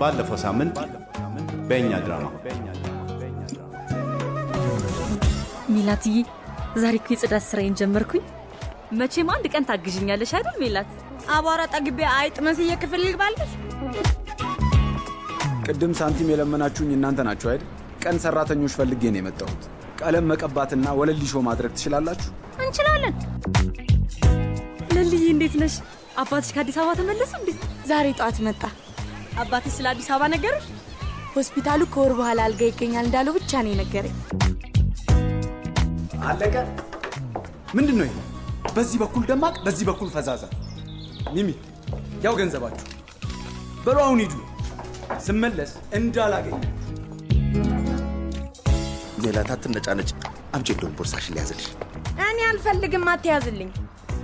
ባለፈው ሳምንት በእኛ ድራማ ሜላትዬ ዛሬ እኮ የጽዳት ስራዬን ጀመርኩኝ። መቼም አንድ ቀን ታግዥኛለሽ አይደል ሜላት? አቧራ ጠግቤ አይጥ መስዬ ክፍል ልግባለች። ቅድም ሳንቲም የለመናችሁኝ እናንተ ናችሁ አይደል? ቀን ሰራተኞች ፈልጌ ነው የመጣሁት። ቀለም መቀባትና ወለል ሊሾ ማድረግ ትችላላችሁ? እንችላለን። ለልዬ እንዴት ነሽ? አባትሽ ከአዲስ አበባ ተመለሱ እንዴ? ዛሬ ጠዋት መጣ። አባትሽ ስለ አዲስ አበባ ነገርሽ? ሆስፒታሉ ከወር በኋላ አልጋ ይገኛል እንዳለው ብቻ ነው የነገረኝ። አለቀ። ምንድን ነው ይሄ? በዚህ በኩል ደማቅ፣ በዚህ በኩል ፈዛዛ። ሚሚ፣ ያው ገንዘባችሁ በሉ፣ አሁን ሂዱ። ስመለስ እንዳላገኝ ሜላት አትነጫነጭ። አምጪ እንደውም ቦርሳሽን ሊያዝልሽ። እኔ አልፈልግም፣ አትያዝልኝ።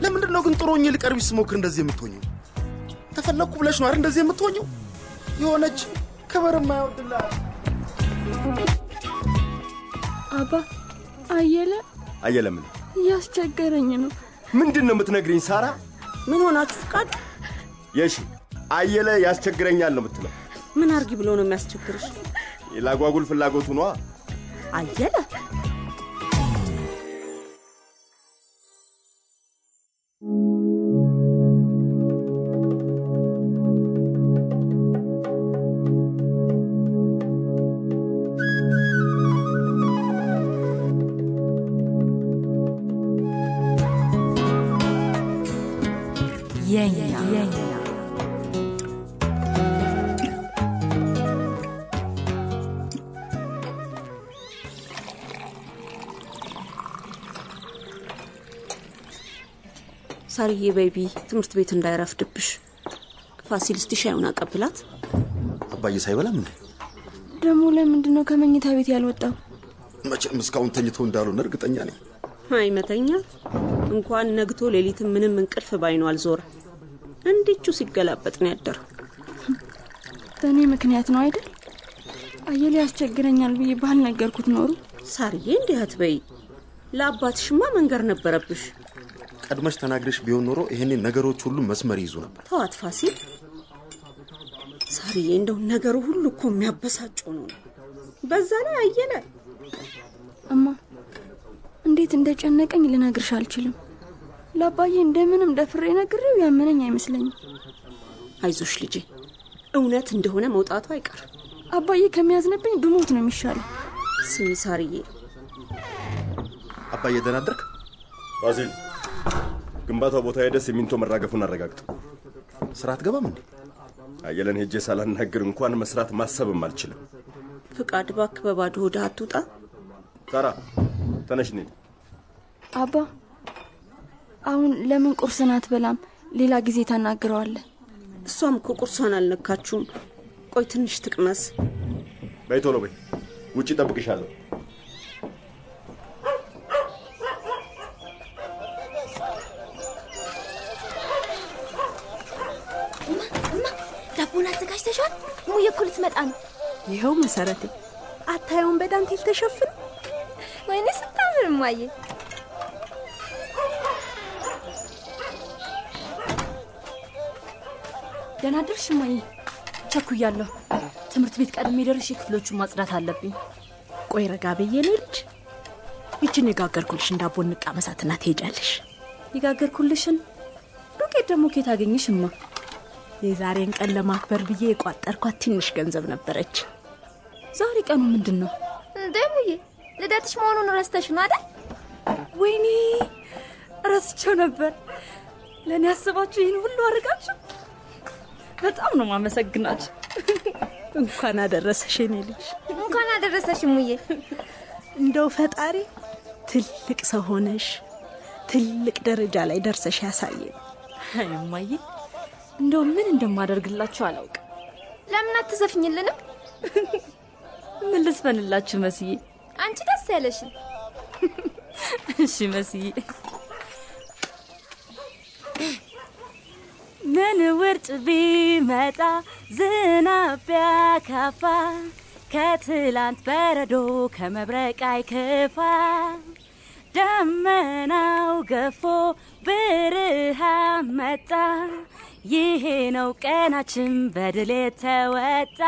ለምንድን ነው ግን ጥሮኝ ልቀርብሽ ስሞክር እንደዚህ የምትሆኘው? ተፈለግኩ ብለሽ ነው አይደል እንደዚህ የምትሆኘው? የሆነች ክብር የማይወድላት አባ አየለ አየለ ምን እያስቸገረኝ ነው። ምንድን ነው የምትነግሪኝ ሳራ? ምን ሆናችሁ ፍቃድ? የሺ አየለ ያስቸግረኛል ነው የምትለው? ምን አርጊ ብሎ ነው የሚያስቸግርሽ? የላጓጉል ፍላጎቱ ነዋ። አየለ የኛ ሳርዬ ቤቢ ትምህርት ቤት እንዳይረፍድብሽ ፋሲል እስቲ ሻዩን አቀብላት። አባዬ ሳይበላም እንዴ? ደግሞ ለምንድን ነው ከመኝታ ቤት ያልወጣው? መቼም እስካሁን ተኝቶ እንዳልሆነ እርግጠኛ ነኝ። አይመተኛ እንኳን ነግቶ ሌሊትም ምንም እንቅልፍ ባይኑ አልዞረ። እንዲቹ ሲገላበጥ ነው ያደረው። በእኔ ምክንያት ነው አይደል? አየለ ያስቸግረኛል ብዬ ባልነገርኩት ኖሩ። ሳርዬ እንዲህ አትበይ። ለአባትሽማ መንገር ነበረብሽ። ቀድመሽ ተናግረሽ ቢሆን ኖሮ ይሄኔ ነገሮች ሁሉ መስመር ይይዙ ነበር። ተዋት ፋሲል። ሳርዬ እንደው ነገሩ ሁሉ እኮ የሚያበሳጨው ነው። በዛ ላይ አየለ እማ እንዴት እንደጨነቀኝ ልነግርሽ አልችልም። ለአባዬ እንደምንም ደፍሬ ነግሬው ያመነኝ አይመስለኝም። አይዞሽ ልጄ፣ እውነት እንደሆነ መውጣቱ አይቀርም። አባዬ ከሚያዝንብኝ ብሞት ነው የሚሻለው። ስሚ ሳርዬ፣ አባዬ ደህና አደርክ? ፋሲል፣ ግንባታው ቦታ ሄደ ሲሚንቶ መራገፉን አረጋግጥ። ስራ አትገባም እንዴ? አየለን ሄጄ ሳላናግር እንኳን መስራት ማሰብም አልችልም። ፍቃድ እባክህ በባዶ ሆድህ አትውጣ። ሳራ ተነሽ እንሂድ። አባ አሁን ለምን ቁርስን አትበላም? ሌላ ጊዜ ታናግረዋለህ። እሷም እኮ ቁርሷን አልነካችሁም። ቆይ ትንሽ ትቅመስ። በይ ቶሎ በይ፣ ውጭ ጠብቅሻለሁ። ዳቦን አዘጋጅተሻል? ሙዬ እኮ ልትመጣ ነው። ይኸው መሰረቴ፣ አታየውን በዳንቴል ተሸፍን። ወይኔ ስታምር እማዬ። ደህና ደርሽ እማዬ? ቸኩያለሁ። ትምህርት ቤት ቀድሜ ደርሼ ክፍሎቹን ማጽዳት አለብኝ። ቆይ ረጋ ብዬ ነው ልጅ። ይችን የጋገርኩልሽ እንዳቦ እንቃመሳትና ትሄጃለሽ። የጋገርኩልሽን ዱቄት ደግሞ ኬት አገኘሽ እማ? የዛሬን ቀን ለማክበር ብዬ የቋጠርኳት ትንሽ ገንዘብ ነበረች። ዛሬ ቀኑ ምንድን ነው? እንዴ ሙዬ፣ ልደትሽ መሆኑን ረስተሽ ነው አይደል? ወይኔ ረስቸው ነበር። ለእኔ አስባችሁ ይህን ሁሉ አድርጋችሁ በጣም ነው ማመሰግናችሁ። እንኳን አደረሰሽ የኔ ልጅ። እንኳን አደረሰሽ ሙዬ። እንደው ፈጣሪ ትልቅ ሰው ሆነሽ ትልቅ ደረጃ ላይ ደርሰሽ ያሳየን። አይ እማዬ፣ እንደው ምን እንደማደርግላችሁ አላውቅም። ለምን አትዘፍኝልንም? ምን ልስፈንላችሁ መስዬ? አንቺ ደስ ያለሽን። እሺ መስዬ። ምን ውርጭ ቢመጣ ዝናብ ቢያካፋ ከትላንት በረዶ ከመብረቅ አይክፋ ደመናው ገፎ ብርሃን መጣ። ይሄ ነው ቀናችን በድል የተወጣ።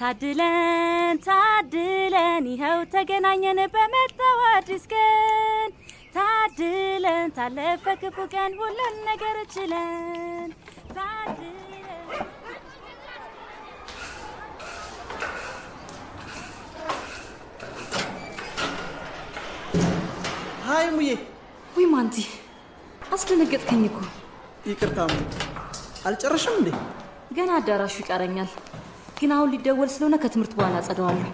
ታድለን ታድለን ይኸው ተገናኘን በመጣው አዲስ ቀን ታድለን ታለፈ ክፉ ቀን ሁሉን ነገር ችለን ታድለን። ሀይ ሙዬ። ውይ ማንቲ አስደነገጥከኝ እኮ። ይቅርታ አልጨረሽም እንዴ? ገና አዳራሹ ይቀረኛል። ግን አሁን ሊደወል ስለሆነ ከትምህርት በኋላ አጸደዋለሁ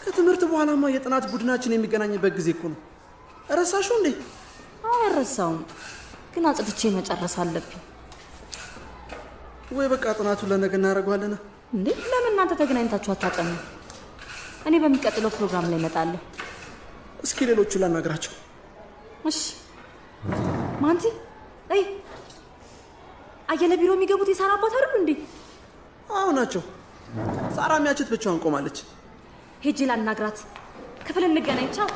ከትምህርት በኋላማ የጥናት ቡድናችን የሚገናኝበት ጊዜ እኮ ነው ረሳሽው እንዴ? አልረሳውም። ግን አጽድቼ መጨረስ አለብኝ። ወይ በቃ ጥናቱን ለነገ እናደርገዋለን። እንዴ? ለምን እናንተ ተገናኝታችሁ አታጠኑ እኔ በሚቀጥለው ፕሮግራም ላይ እመጣለሁ። እስኪ ሌሎቹ ላናግራቸው። እሺ። ማንቲ አይ አየለ ቢሮ የሚገቡት የሳራ አባት አይደሉ እንዴ? አዎ ናቸው። ሳራ ሚያችት ብቻዋን ቆማለች። ሄጄ ላናግራት። ክፍል እንገናኝ ቻው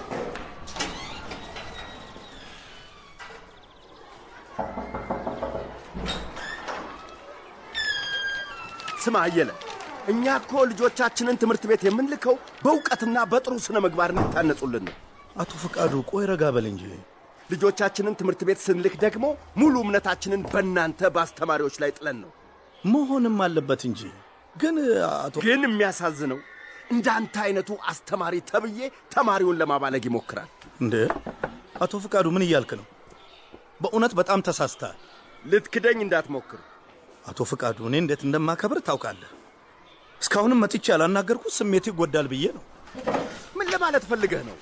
ስማ አየለ፣ እኛ እኮ ልጆቻችንን ትምህርት ቤት የምንልከው በእውቀትና በጥሩ ስነ ምግባር እንዲታነጹልን ነው። አቶ ፈቃዱ ቆይ ረጋ በል እንጂ። ልጆቻችንን ትምህርት ቤት ስንልክ ደግሞ ሙሉ እምነታችንን በእናንተ በአስተማሪዎች ላይ ጥለን ነው። መሆንም አለበት እንጂ ግን አቶ ግን የሚያሳዝነው እንደ አንተ አይነቱ አስተማሪ ተብዬ ተማሪውን ለማባለግ ይሞክራል። እንዴ አቶ ፈቃዱ ምን እያልክ ነው? በእውነት በጣም ተሳስተሃል። ልትክደኝ እንዳትሞክር። አቶ ፈቃዱ እኔ እንዴት እንደማከብር ታውቃለህ። እስካሁንም መጥቼ ያላናገርኩት ስሜቴ ይጎዳል ብዬ ነው። ምን ለማለት ፈልገህ ነው?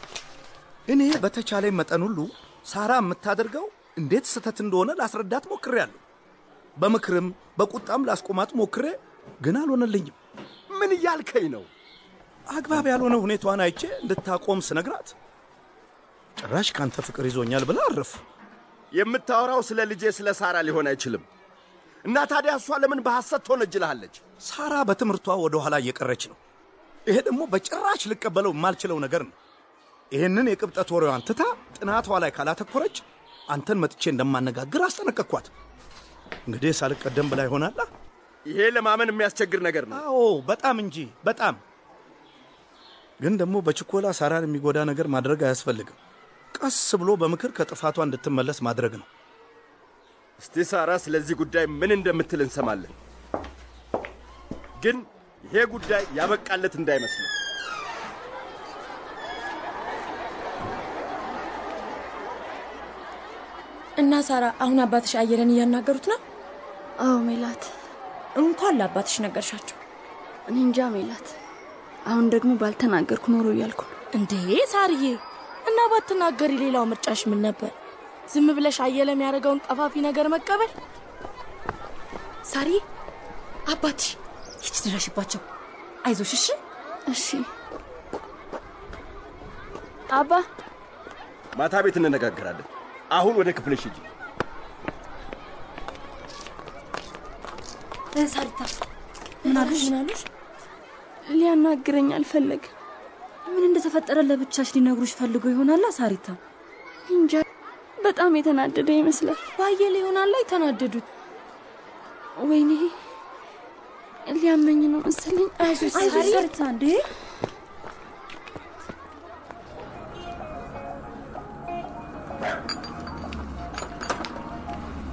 እኔ በተቻለኝ መጠን ሁሉ ሳራ የምታደርገው እንዴት ስህተት እንደሆነ ላስረዳት ሞክሬያለሁ። በምክርም በቁጣም ላስቆማት ሞክሬ ግን አልሆነልኝም። ምን እያልከኝ ነው? አግባብ ያልሆነ ሁኔታዋን አይቼ እንድታቆም ስነግራት ጭራሽ ካንተ ፍቅር ይዞኛል ብላ አረፍ። የምታወራው ስለ ልጄ ስለ ሳራ ሊሆን አይችልም። እና ታዲያ እሷ ለምን በሐሰት ትወነጅልሃለች? ሳራ በትምህርቷ ወደ ኋላ እየቀረች ነው። ይሄ ደግሞ በጭራሽ ልቀበለው የማልችለው ነገር ነው። ይህንን የቅብጠት ወሬዋን ትታ ጥናቷ ላይ ካላተኮረች አንተን መጥቼ እንደማነጋግር አስጠነቀቅኳት። እንግዲህ ሳልቀደም ብላ ይሆናላ። ይሄ ለማመን የሚያስቸግር ነገር ነው። አዎ በጣም እንጂ በጣም። ግን ደግሞ በችኮላ ሳራን የሚጎዳ ነገር ማድረግ አያስፈልግም። ቀስ ብሎ በምክር ከጥፋቷ እንድትመለስ ማድረግ ነው። እስቲ ሳራ ስለዚህ ጉዳይ ምን እንደምትል እንሰማለን። ግን ይሄ ጉዳይ ያበቃለት እንዳይመስል እና ሳራ አሁን አባትሽ አየለን እያናገሩት ነው? አዎ ሜላት፣ እንኳን ለአባትሽ ነገርሻቸው። እኔ እንጃ ሜላት። አሁን ደግሞ ባልተናገርኩ ኖሮ እያልኩ ነው። እንዴ ሳርዬ፣ እና ባትናገሪ ሌላው ምርጫሽ ምን ነበር? ዝም ብለሽ አየለ የሚያደርገውን ቀፋፊ ነገር መቀበል? ሳርዬ፣ አባትሽ ሂጅ ድረሽባቸው አይዞሽ እሺ እሺ አባ ማታ ቤት እንነጋገራለን። አሁን ወደ ክፍልሽ ሂጂ። ሳሪታ ምን አሉሽ? ምን አሉሽ? ሊያናግረኝ አልፈለግም። ምን እንደተፈጠረ ለብቻሽ ሊነግሩሽ ፈልጎ ይሆናላ ሳሪታ እንጃ በጣም የተናደደ ይመስላል። ባየለ ይሆናል ላይ ተናደዱት። ወይኔ ሊያመኝ ነው መሰለኝ። አይዞሽ አይዞሽ ሳሪ። ሳሪታ እንዴ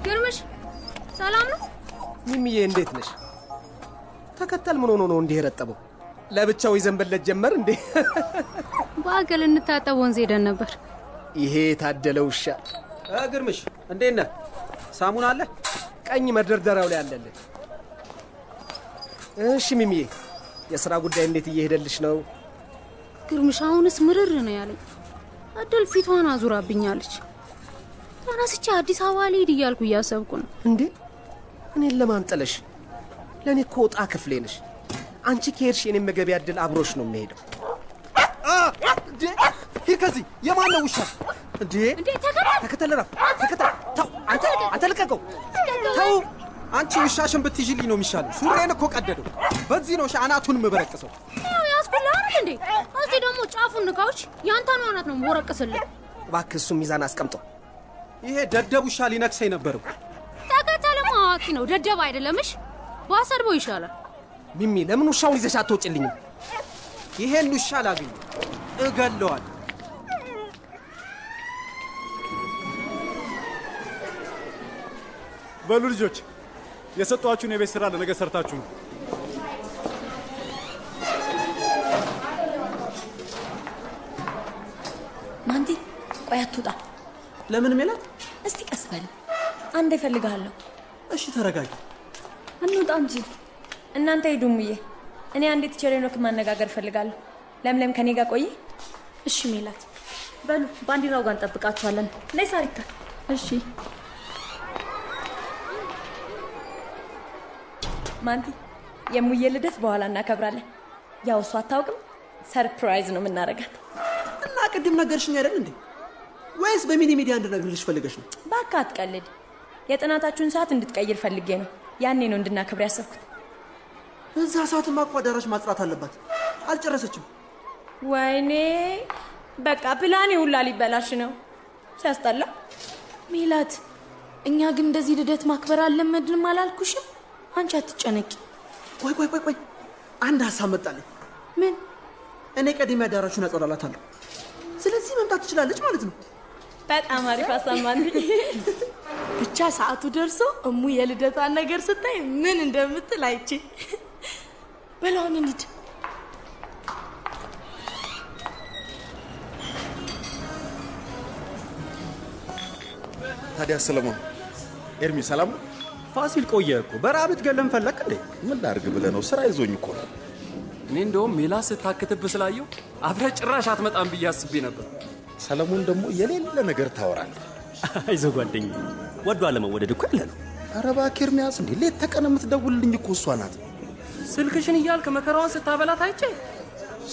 ግርምሽ ሰላም ነው? ሚሚዬ እንዴት ነሽ? ተከተል ምን ሆኖ ነው እንዲህ የረጠበው? ለብቻው ይዘንበለት ጀመር እንዴ? በአገል እንታጠብ ወንዝ ሄደን ነበር። ይሄ የታደለ ውሻ። ግርምሽ እንዴት ነህ? ሳሙና አለ? ቀኝ መደርደሪያው ላይ አለልህ። እሺ ሚሚዬ፣ የሥራ ጉዳይ እንዴት እየሄደልሽ ነው? ግርምሽ አሁንስ ምርር ነው ያለኝ። እድል ፊቷን አዙራብኛለች። ተነስቼ አዲስ አበባ ልሂድ እያልኩ እያሰብኩ ነው። እንዴ እኔን ለማን ጥለሽ? ለእኔ እኮ ዕጣ ክፍሌ ነሽ። አንቺ ከሄድሽ የኔም መገቢያ ዕድል አብሮሽ ነው የሚሄደው። ሂድ ከዚህ! የማን ነው ውሻ? እንዴ እንዴ ተከተል ተከተል፣ ተከተል። ተው አንተ አንተ ልቀቀው! ተው አንቺ ውሻሽን ብትይዥልኝ ነው የሚሻለው። ሱሬን እኮ ቀደደው። በዚህ ነው አናቱን የምበረቅሰው። አይደል እንዴ? እስቲ ደግሞ ጫፉን ንካዎች። ያንተን አናት ነው የምወረቅስልህ። እባክህ እሱን ሚዛን አስቀምጠው። ይሄ ደደብ ውሻ ሊነክሰኝ ነበር እኮ። ተከተልማ አዋቂ ነው፣ ደደብ አይደለምሽ። ባሰድበው ይሻላል። ሚሚ ለምን ውሻውን ይዘሽ አትወጭልኝም? ይሄን ውሻ ላገኝ እገለዋል። በሉ ልጆች የሰጧችሁን የቤት ስራ ለነገ ሰርታችሁ ነው። ማንቲ ቆይ አትውጣ። ለምን ሜላት? እስቲ ቀስ በል አንዴ እፈልግሃለሁ። እሺ ተረጋጊ። እንውጣ እንጂ። እናንተ ሂዱ እሙዬ። እኔ አንዲት ቼሌኖክ ማነጋገር እፈልጋለሁ። ለምለም ከኔ ጋር ቆይ። እሺ ሜላት። በሉ ባንዲራው ጋር እንጠብቃችኋለን። ነይ ሳሪታ። እሺ ማንቲ፣ የሙዬ ልደት በኋላ እናከብራለን። ያው እሷ አታውቅም። surprise ነው የምናደርጋት። እና ቅድም ነገርሽኝ አይደል እንዴ? ወይስ በ mini media እንድነግርልሽ ፈልገሽ ነው? እባክህ አትቀልድ። የጥናታችሁን ሰዓት እንድትቀይር ፈልጌ ነው። ያኔ ነው እንድናከብር ያሰብኩት። በዛ ሰዓትማ እኮ አዳራሽ ማጽዳት አለባት። አልጨረሰችም። ወይኔ በቃ ፕላኔ ሁላ ሊበላሽ ነው። ሲያስጠላ። ሜላት፣ እኛ ግን እንደዚህ ልደት ማክበር አልለመድንም አላልኩሽም? አንቺ አትጨነቂ። ቆይ ቆይ ቆይ ቆይ፣ አንድ ሀሳብ መጣልኝ። ምን? እኔ ቀድሜ አዳራሹን አጸዳላታለሁ። ስለዚህ መምጣት ትችላለች ማለት ነው። በጣም አሪፍ ሀሳብ ብቻ ሰዓቱ ደርሶ እሙ የልደቷን ነገር ስታይ ምን እንደምትል አይቼ። በላውን እንሂድ። ታዲያ ሰለሞን፣ ኤርሚ ሰላም ነው? ፋሲል ቆየ እኮ በረሃብ ልትገለን ፈለክ እንዴ? ምን ላድርግ ብለህ ነው? ስራ ይዞኝ እኮ ነው። እኔ እንደውም ሜላት ስታካብድ ስላየው አብራ ጭራሽ አትመጣም ብዬ አስቤ ነበር። ሰለሞን ደግሞ የሌለ ነገር ታወራለህ። አይዞህ ጓደኛ፣ ወዶ አለመወደድ እኮ ያለ ነው። ኧረ እባክህ ኤርሚያስ፣ እንዴ ሌት ተቀን የምትደውልልኝ እኮ እሷ ናት። ስልክሽን እያልክ መከራዋን ስታበላት አይቼ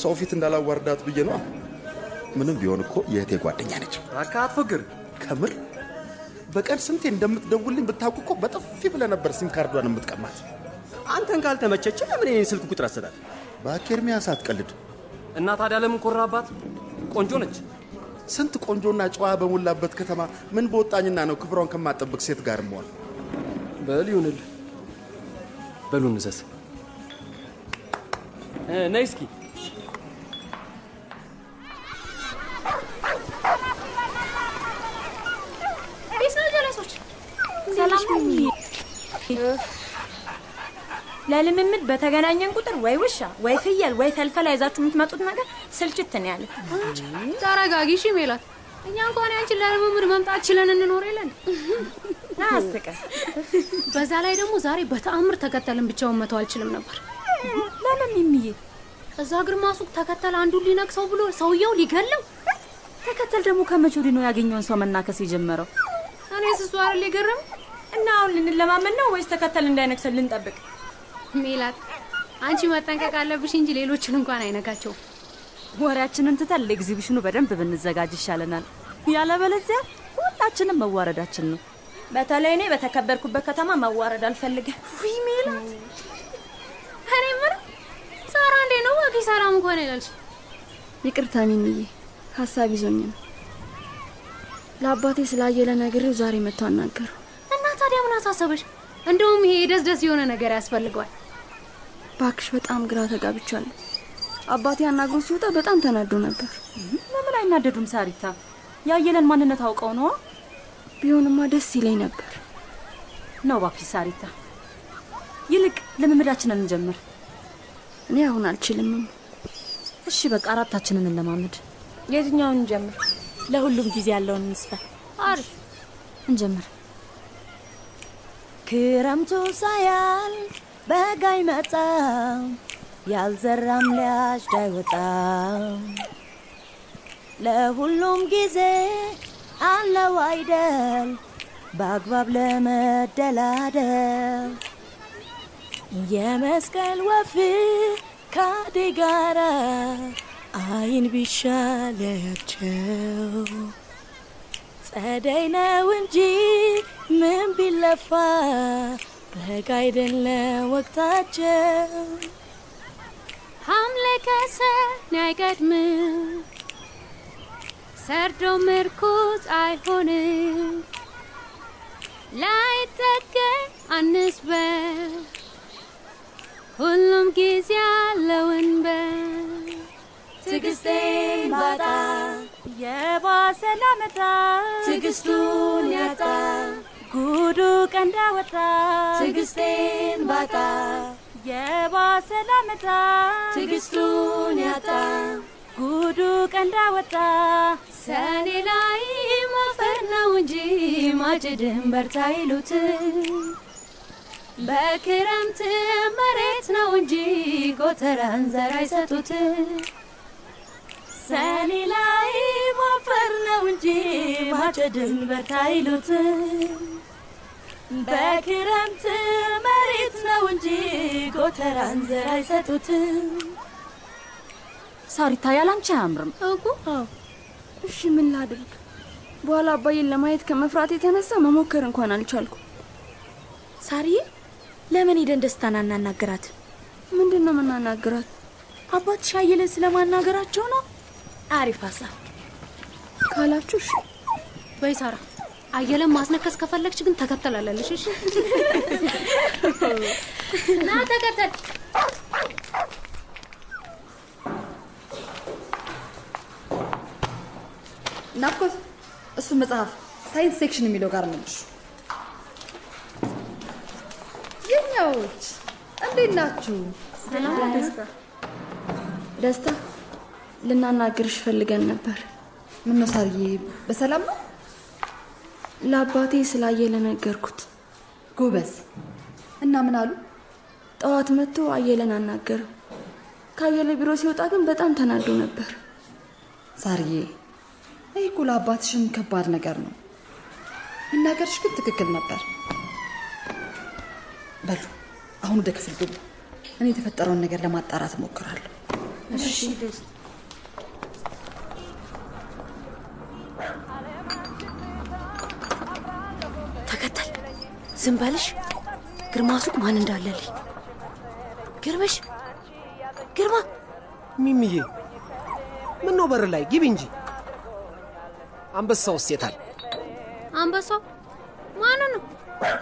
ሰው ፊት እንዳላዋርዳት ብዬ ነዋ። ምንም ቢሆን እኮ የእህቴ ጓደኛ ነች። እባክህ አትፎግር። ከምር በቀን ስንቴ እንደምትደውልኝ ብታውቅ እኮ በጥፊ ብለህ ነበር ሲም ካርዷን የምትቀማት። አንተን ካልተመቸች ለምን የኔን ስልክ ቁጥር አሰጣት? እባክህ ኤርሚያስ አትቀልድ። እና ታዲያ ለምን ኮራባት? ቆንጆ ነች። ስንት ቆንጆና ጨዋ በሞላበት ከተማ ምን በወጣኝና ነው ክብሯን ከማጠብቅ ሴት ጋር መሆን? በል ይሁንልህ። በሉ እንዘዝ። ነይ እስኪ ለልምምድ በተገናኘን ቁጥር ወይ ውሻ ወይ ፍየል ወይ ፈልፈላ ይዛችሁ የምትመጡት ነገር ስልችት ነው ያለ። ተረጋጊ እሺ ሜላት። እኛ እንኳን ያንቺን ለልምምድ መምጣት ችለን እንኖር የለን። አያስቅም። በዛ ላይ ደግሞ ዛሬ በተአምር ተከተልን ብቻውን መተው አልችልም ነበር። ለምን ሚሚዬ? እዛ ግርማ ሱቅ ተከተል አንዱን ሊነቅሰው ብሎ ሰውየው ሊገለው ተከተል ደግሞ ከመቼ ወዲህ ነው ያገኘውን ሰው መናከስ የጀመረው? እኔ አይደል የገረም እና አሁን ልንለማመን ነው ወይስ ተከተል እንዳይነክሰን ልንጠብቅ? ሜላት አንቺ መጠንቀቅ አለብሽ እንጂ ሌሎችን እንኳን አይነካቸውም። ወሬያችንን ትተን ለኤግዚቢሽኑ በደንብ ብንዘጋጅ ይሻለናል። ያለበለዚያ ሁላችንም መዋረዳችን ነው። በተለይ እኔ በተከበርኩበት ከተማ መዋረድ አልፈልግም። ውይ ሜላት፣ እኔ ምን ሳራ እንዴ ነው ወጊ ሰላም እንኳን ይላልሽ። ይቅርታ ሚሚዬ፣ ሀሳብ ይዞኝ ነው። ለአባቴ ስላየለ ነግሬው ዛሬ መጥቶ አናገረው። አሳሰበሽ? እንደውም ይሄ ደስ ደስ የሆነ ነገር ያስፈልገዋል። ባክሽ በጣም ግራ ተጋብቻለሁ። አባቴ አናግሮ ሲወጣ በጣም ተናዶ ነበር። ለምን አይናደዱም? ሳሪታ ያየለን ማንነት አውቀው ነዋ። ቢሆንማ ደስ ይለኝ ነበር። ነው እባክሽ ሳሪታ፣ ይልቅ ልምምዳችንን እንጀምር። እኔ አሁን አልችልም። እሺ በቃ አራታችንን እንለማመድ። የትኛውን እንጀምር? ለሁሉም ጊዜ ያለውን እንስፈ። አሪፍ እንጀምር። ክረምቱ ሳያል በጋ ይመጣ ያልዘራም ሊያጭድ አይወጣም። ለሁሉም ጊዜ አለው አይደል በአግባብ ለመደላደል የመስቀል ወፍ ካዴ ጋራ አይን ቢሻለያቸው ጸደይ ነው እንጂ ምን ቢለፋ በጋ አይደለም ወቅታቸው። ሐምሌ ከሰኔ አይቀድምም፣ ሰርዶ ምርኩዝ አይሆንም፣ ላይጠገን አንስበር ሁሉም ጊዜ ያለውን በል ትዕግስቴን ባጣ የባሰ ላመጣ ትዕግስቱን ያጣ ጉዱ ቀንዳ ወጣ ትዕግስቴን ባጣ የባሰ ላመጣ ትዕግስቱን ያጣ ጉዱ ቀንዳ ወጣ ሰኔ ላይ ማፈር ነው እንጂ ማጭድን በርታ ይሉት በክረምት መሬት ነው እንጂ ጎተራን ዘር አይሰጡት ሰኔ ላይ ማፈር ነው እንጂ ማጨድን በርታ ይሉት በክረምት መሬት ነው እንጂ ጎተራን ዘር አይሰጡት። ሳሪታ ያላንቺ አያምርም እኮ። እሺ ምን ላድርግ? በኋላ አባዬን ለማየት ከመፍራት የተነሳ መሞከር እንኳን አልቻልኩ። ሳርዬ ለምን ሄደን ደስታን አናናገራት? ምንድን ነው የምናናግራት? አባትሽ አየለን ስለማናገራቸው ነው። አሪፍ ሀሳብ ካላችሁ እሺ። በይ ሳራ፣ አየለን ማስነከስ ከፈለግሽ ግን ትከተያለሽ። እሺ ና ተከተል። ናፍቆት እሱ መጽሐፍ science section የሚለው ጋር መልሽ። የኛዎች እንዴት ናችሁ? ደስታ ደስታ፣ ልናናግርሽ ፈልገን ነበር። ምነው ሳርዬ፣ በሰላም ነው? ለአባቴ ስላየለ ነገርኩት። ጎበዝ። እና ምን አሉ? ጠዋት መጥቶ አየለን አናገረው። ከአየለ ቢሮ ሲወጣ ግን በጣም ተናዶ ነበር። ሳርዬ፣ ይህ እኮ ለአባትሽም ከባድ ነገር ነው። መናገርሽ ግን ትክክል ነበር። በሉ አሁን ወደ ክፍል ግቡ። እኔ የተፈጠረውን ነገር ለማጣራት እሞክራለሁ። እሺ ዝም በልሽ። ግርማ ሱቅ ማን እንዳለልኝ ግርምሽ፣ ግርማ ሚሚዬ፣ ምን ነው በር ላይ ግቢ እንጂ። አንበሳው ሴታል አንበሳው ማን ነው?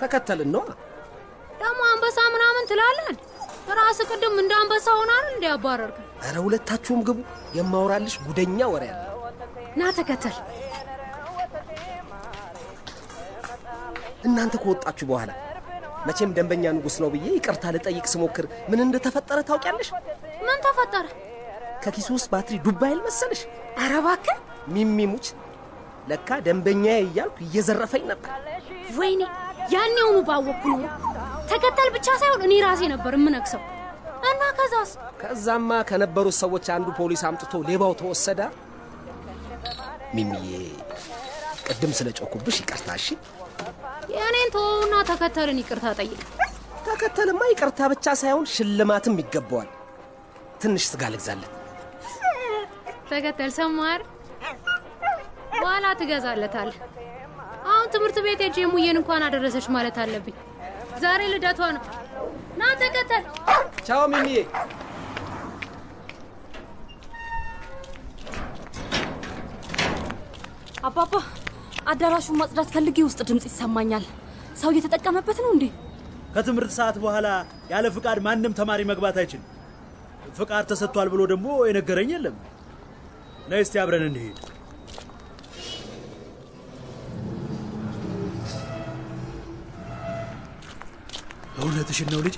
ተከተልን ነው ደግሞ አንበሳ ምናምን ትላለን። ራስ ቅድም እንደ አንበሳ ሆናል እንዲ ያባረርክ። ኧረ ሁለታችሁም ግቡ። የማወራልሽ ጉደኛ ወሬ አለ። ና ተከተል። እናንተ ከወጣችሁ በኋላ መቼም ደንበኛ ንጉሥ ነው ብዬ ይቅርታ ልጠይቅ ስሞክር ምን እንደተፈጠረ ታውቂያለሽ? ምን ተፈጠረ? ከኪሱ ውስጥ ባትሪ ዱባ አይል መሰለሽ? ኧረ እባክህ ሚሚሙች ለካ ደንበኛዬ እያልኩ እየዘረፈኝ ነበር። ወይኔ ያኔውኑ ባወቅኩ ኖሮ ተከተል ብቻ ሳይሆን እኔ ራሴ ነበር የምነግሰው። እና ከዛስ? ከዛማ ከነበሩት ሰዎች አንዱ ፖሊስ አምጥቶ ሌባው ተወሰደ። ሚሚዬ ቅድም ስለ ጮኩብሽ ይቅርታ እሺ። የእኔን ተወውና ተከተልን ይቅርታ ጠይቅ። ተከተልማ ይቅርታ ብቻ ሳይሆን ሽልማትም ይገባዋል። ትንሽ ስጋ ልግዛለት። ተከተል ሰማር በኋላ ትገዛለታለህ። አሁን ትምህርት ቤት ሄጄ ሙዬን እንኳን አደረሰች ማለት አለብኝ። ዛሬ ልደቷ ነው። ና ተከተል። ቻው ሚሚዬ። አባባ አዳራሹን ማጽዳት ፈልጌ ውስጥ ድምፅ ይሰማኛል። ሰው እየተጠቀመበት ነው እንዴ? ከትምህርት ሰዓት በኋላ ያለ ፍቃድ ማንም ተማሪ መግባት አይችልም። ፍቃድ ተሰጥቷል ብሎ ደግሞ የነገረኝ የለም። ነይ እስቲ አብረን እንሄድ። እውነትሽን ነው ልጅ?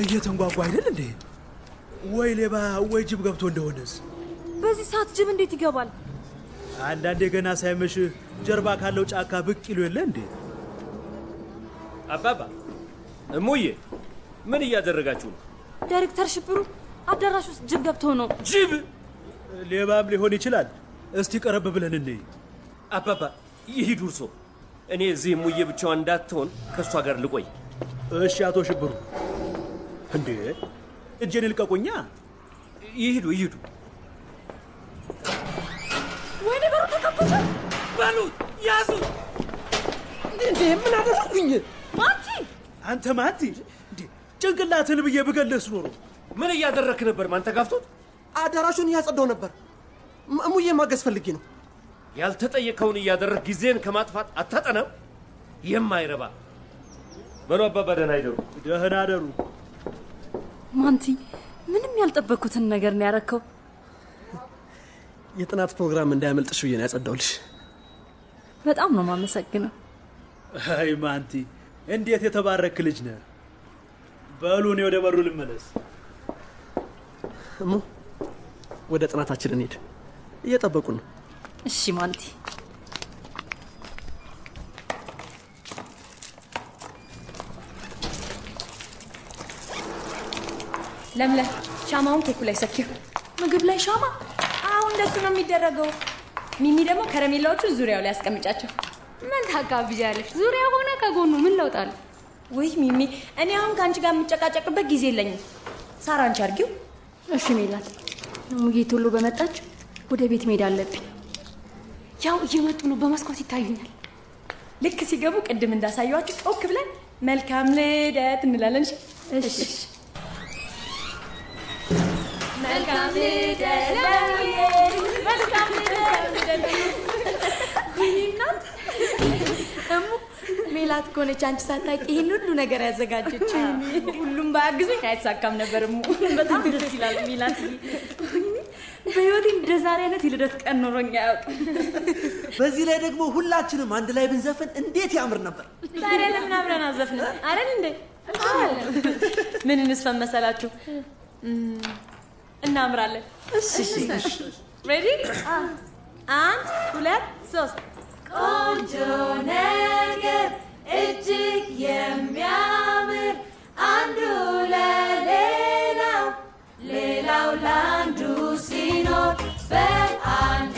እየተንጓጓ አይደል እንዴ? ወይ ሌባ ወይ ጅብ ገብቶ እንደሆነስ? በዚህ ሰዓት ጅብ እንዴት ይገባል? አንዳንዴ ገና ሳይመሽ ጀርባ ካለው ጫካ ብቅ ይሉ የለ እንዴ? አባባ እሙዬ፣ ምን እያደረጋችሁ ነው? ዳይሬክተር ሽብሩ አዳራሽ ውስጥ ጅብ ገብቶ ነው። ጅብ? ሌባም ሊሆን ይችላል። እስቲ ቀረብ ብለን እንይ። አባባ ይሂዱ እርሶ። እኔ እዚህ እሙዬ ብቻዋን እንዳትሆን ከእሷ ጋር ልቆይ። እሺ አቶ ሽብሩ። እንዴ እጄን ልቀቁኛ። ይሂዱ ይሂዱ። ወይኔ በሩ ተከፈተ። ያዙት። እንዴ ምን አደረኩኝ? ማቲ አንተ ማቲ፣ እንዴ ጭንቅላትን ብዬ ብገለስ ኖሮ ምን እያደረክ ነበር? ማን ተጋፍቶት? አዳራሹን እያጸዳው ነበር። እሙዬ ማገዝ ፈልጌ ነው። ያልተጠየቀውን እያደረግ ጊዜን ከማጥፋት አታጠናም? የማይረባ በሉ አባባ ደህና ይደሩ። ደህና አደሩ። ማንቲ፣ ምንም ያልጠበቅኩትን ነገር ነው ያረከው። የጥናት ፕሮግራም እንዳያመልጥሽ ብዬ ነው ያጸዳውልሽ። በጣም ነው የማመሰግነው። አይ ማንቲ፣ እንዴት የተባረክ ልጅ ነህ። በሉ እኔ ወደ በሩ ልመለስ። እሙ ወደ ጥናታችን እንሂድ። እየጠበቁ ነው። እሺ ማንቲ። ለምለም ሻማውን ኬኩ ላይ ሰኪው። ምግብ ላይ ሻማ? አሁን እንደሱ ነው የሚደረገው። ሚሚ ደግሞ ከረሜላዎቹን ዙሪያው ላይ ያስቀምጫቸው። ምን ታጋብዣለሽ? ዙሪያ ሆነ ከጎኑ ምን ለውጥ አለ? ውይ ሚሚ፣ እኔ አሁን ከአንቺ ጋር የምጨቃጨቅበት ጊዜ የለኝም። ሳራ አንቺ አድርጊው። እሺ ሜላት፣ ሙጌ ቶሎ በመጣች ወደ ቤት መሄድ አለብኝ። ያው እየመጡ ነው፣ በመስኮት ይታዩኛል። ልክ ሲገቡ ቅድም እንዳሳየኋችሁ ጮክ ብለን መልካም ልደት እንላለን። እሺ እሺ። መልካም ልደት ለሙዬ፣ መልካም ልደት ወይኔ እናት እሙ ሜላት ከሆነች አንቺ ሳታውቂ ይህን ሁሉ ነገር ያዘጋጀች። ሁሉም ባያግዙኝ አይሳካም ነበር። እሙ በጣም ደስ ይላል ሜላት። በህይወቴ እንደ ዛሬ አይነት የልደት ቀን ኖሮኝ አያውቅም። በዚህ ላይ ደግሞ ሁላችንም አንድ ላይ ብንዘፍን እንዴት ያምር ነበር። ታዲያ ለምን አብረን አዘፍንም አይደል እንዴ? ምን እንስፈን መሰላችሁ? እናምራለን። ሬዲ? አንድ ሁለት ሶስት። ቆንጆ ነገር እጅግ የሚያምር አንዱ ለሌላው ሌላው ለአንዱ ሲኖር በአንድነት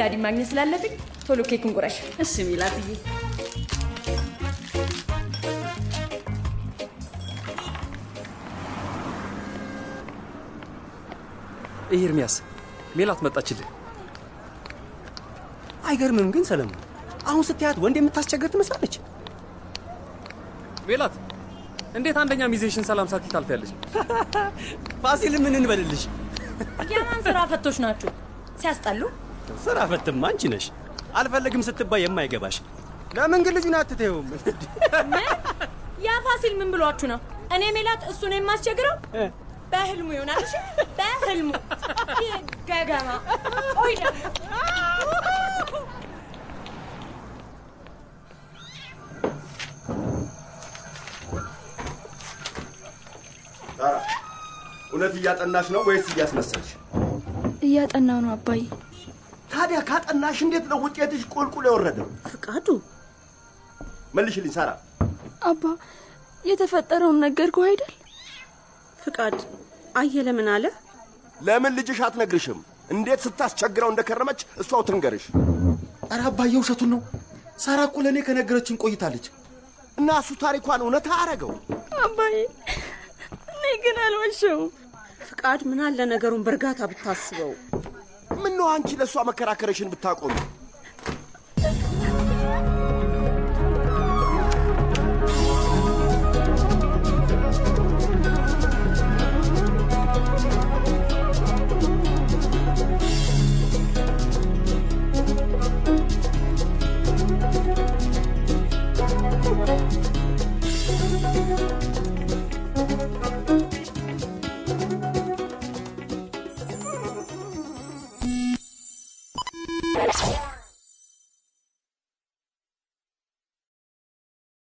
Daddy ማግኘት ስላለብኝ ቶሎ ኬኩን ቁረሽ። እሺ ሚላትዬ። ይህ ኤርሚያስ ሜላት መጣችልህ። አይገርምም ግን ሰለሞን፣ አሁን ስታያት ወንድ የምታስቸግር ትመስላለች። ሜላት እንዴት አንደኛ ሚዜሽን ሰላም ሳትይ ታልፊያለሽ? ፋሲል ምን እንበልልሽ? የማን ስራ ፈቶች ናችሁ ሲያስጠሉ ስራ ፈትማ አንቺ ነሽ። አልፈልግም ስትባይ የማይገባሽ ለምን ግን ልጁን አትተውም? ያ ፋሲል ምን ብሏችሁ ነው? እኔ ሜላት እሱ ነው የማስቸግረው? በህልሙ ይሆናል። እሺ በህልሙ ገገማ። ቆይ እውነት እያጠናሽ ነው ወይስ እያስመሰልሽ? እያጠናው ነው አባዬ። ታዲያ ካጠናሽ እንዴት ነው ውጤትሽ ቁልቁል የወረደው? ፍቃዱ መልሽልኝ ሳራ። አባ የተፈጠረውን ነገርኩህ አይደል? ፍቃድ አየለ ምን አለ? ለምን ልጅሽ አትነግርሽም? እንዴት ስታስቸግረው እንደከረመች እሷው ትንገርሽ። ኧረ አባዬ ውሸቱን ነው። ሳራ እኮ ለእኔ ከነገረችን ቆይታለች። እና እሱ ታሪኳን እውነት አረገው። አባዬ እኔ ግን አልዋሸውም። ፍቃድ ምን አለ ነገሩን በእርጋታ ብታስበው። ምን አንቺ ለእሷ መከራከረሽን ብታቆሚ?